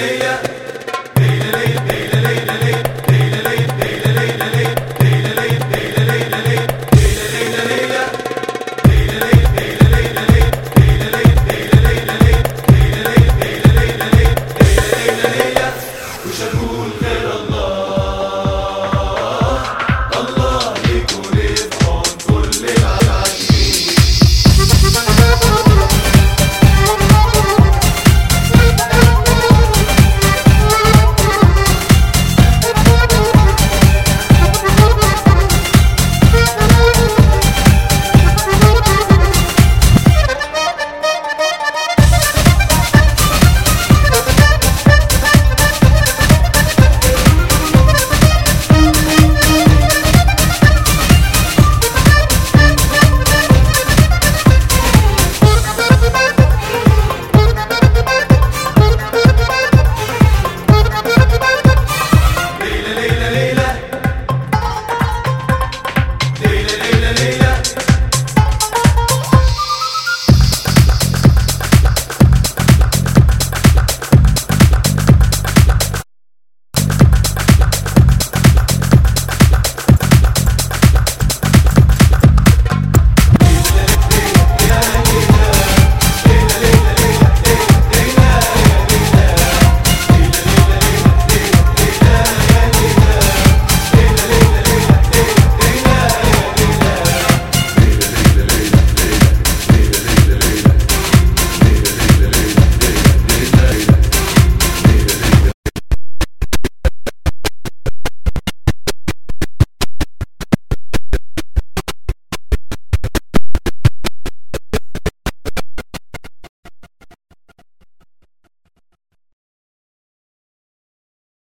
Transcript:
Hallelujah.